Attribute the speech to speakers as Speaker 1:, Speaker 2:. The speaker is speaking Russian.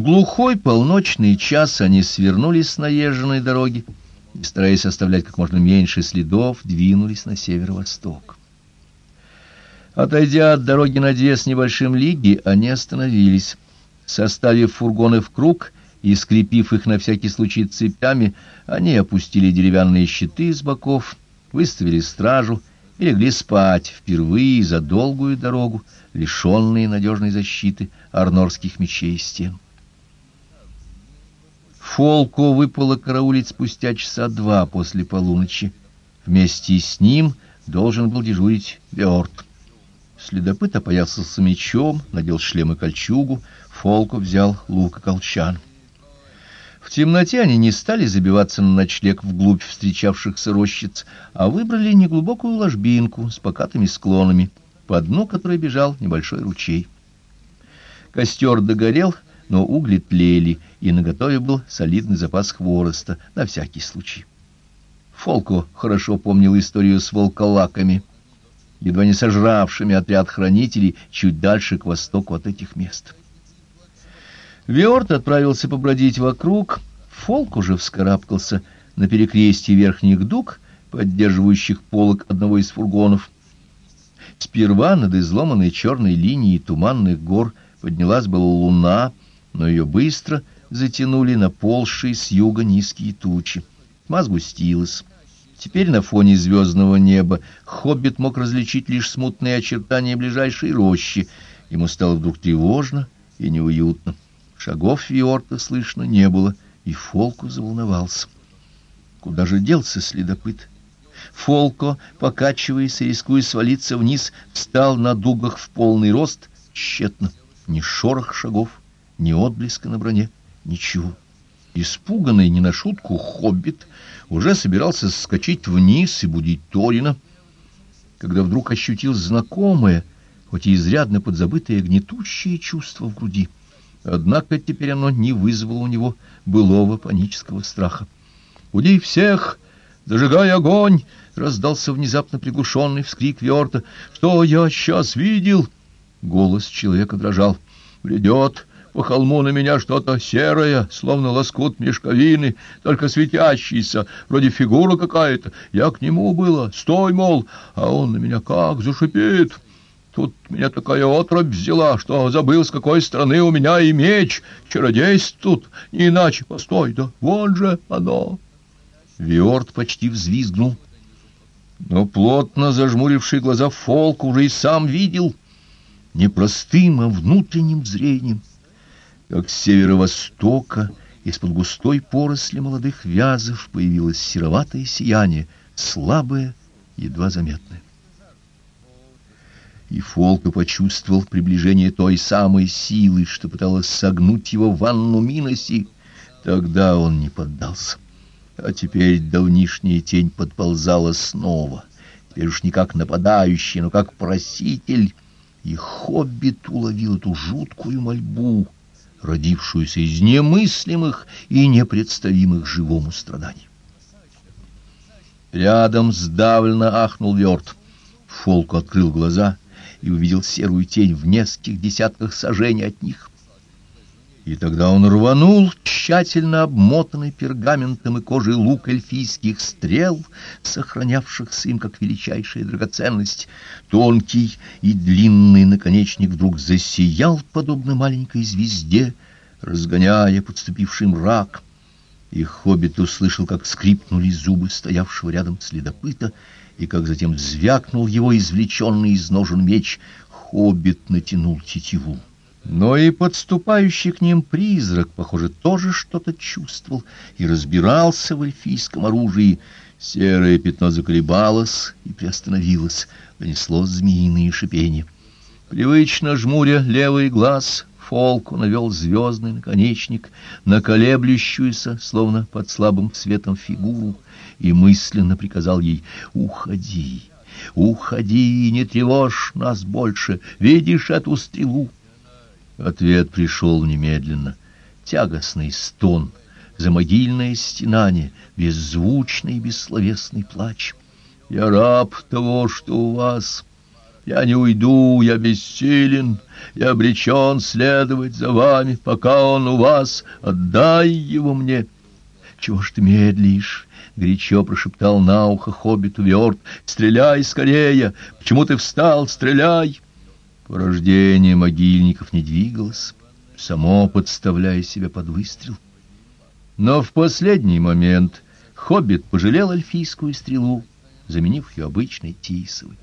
Speaker 1: В глухой полночный час они свернули с наезженной дороги и, стараясь оставлять как можно меньше следов, двинулись на северо-восток. Отойдя от дороги на две с небольшим лиги, они остановились. Составив фургоны в круг и скрепив их на всякий случай цепями, они опустили деревянные щиты с боков, выставили стражу и легли спать впервые за долгую дорогу, лишенные надежной защиты арнорских мечей и стен. Фолку выпало караулить спустя часа два после полуночи. Вместе с ним должен был дежурить Беорт. Следопыт опоясался мечом, надел шлем и кольчугу, Фолку взял лук и колчан. В темноте они не стали забиваться на ночлег вглубь встречавшихся рощиц, а выбрали неглубокую ложбинку с покатыми склонами, по дну которой бежал небольшой ручей. Костер догорел, но угли тлели, и наготове был солидный запас хвороста на всякий случай. Фолко хорошо помнил историю с волколаками, едва не сожравшими отряд хранителей чуть дальше к востоку от этих мест. Виорт отправился побродить вокруг, Фолк уже вскарабкался на перекрестье верхних дуг, поддерживающих полог одного из фургонов. Сперва над изломанной черной линией туманных гор поднялась была луна, но ее быстро затянули на полшие с юга низкие тучи. Тьма сгустилась. Теперь на фоне звездного неба хоббит мог различить лишь смутные очертания ближайшей рощи. Ему стало вдруг тревожно и неуютно. Шагов Виорта слышно не было, и Фолку заволновался. Куда же делся следопыт? Фолко, покачиваясь и рискуя свалиться вниз, встал на дугах в полный рост, тщетно. Ни шорох шагов, ни отблеска на броне, ничего. Испуганный не на шутку хоббит уже собирался скачать вниз и будить Торина, когда вдруг ощутил знакомое, хоть и изрядно подзабытое гнетущее чувство в груди — Однако теперь оно не вызвало у него былого панического страха. «Уди всех! Зажигай огонь!» — раздался внезапно приглушенный вскрик Виорта. «Что я сейчас видел?» Голос человека дрожал. «Бредет по холму на меня что-то серое, словно лоскут мешковины, только светящийся, вроде фигура какая-то. Я к нему было, стой, мол, а он на меня как зашипит!» Тут меня такая отрубь взяла, что забыл, с какой стороны у меня и меч. Чародейство тут, не иначе. Постой, да вон же оно. Виорд почти взвизгнул. Но плотно зажмуривший глаза Фолк уже и сам видел не простым, а внутренним зрением, как с северо-востока из-под густой поросли молодых вязов появилось сероватое сияние, слабое, едва заметное и Фолка почувствовал приближение той самой силы, что пыталась согнуть его в ванну Миноси. Тогда он не поддался. А теперь давнишняя тень подползала снова. Теперь уж не как нападающий, но как проситель. И хоббит уловил эту жуткую мольбу, родившуюся из немыслимых и непредставимых живому страданий. Рядом сдавленно ахнул Вёрт. Фолку открыл глаза — и увидел серую тень в нескольких десятках сажений от них. И тогда он рванул тщательно обмотанный пергаментом и кожей лук эльфийских стрел, сохранявшихся им как величайшая драгоценность. Тонкий и длинный наконечник вдруг засиял, подобно маленькой звезде, разгоняя подступивший мрак. И хоббит услышал, как скрипнули зубы стоявшего рядом следопыта, и как затем звякнул его извлеченный из ножен меч, хоббит натянул тетиву. Но и подступающий к ним призрак, похоже, тоже что-то чувствовал и разбирался в эльфийском оружии. Серое пятно заколебалось и приостановилось, понесло змеиные шипения. Привычно жмуря левый глаз, Фолку навел звездный наконечник на колеблющуюся, словно под слабым светом фигуру, и мысленно приказал ей «Уходи, уходи, не тревожь нас больше, видишь эту стрелу?» Ответ пришел немедленно. Тягостный стон, замогильное стенание, беззвучный бессловесный плач. «Я раб того, что у вас...» Я не уйду, я бессилен, я обречен следовать за вами, пока он у вас. Отдай его мне. Чего ж ты медлишь? горячо прошептал на ухо хоббиту Виорд. Стреляй скорее! Почему ты встал? Стреляй! Порождение могильников не двигалось, само подставляя себя под выстрел. Но в последний момент хоббит пожалел эльфийскую стрелу, заменив ее обычной тисовой.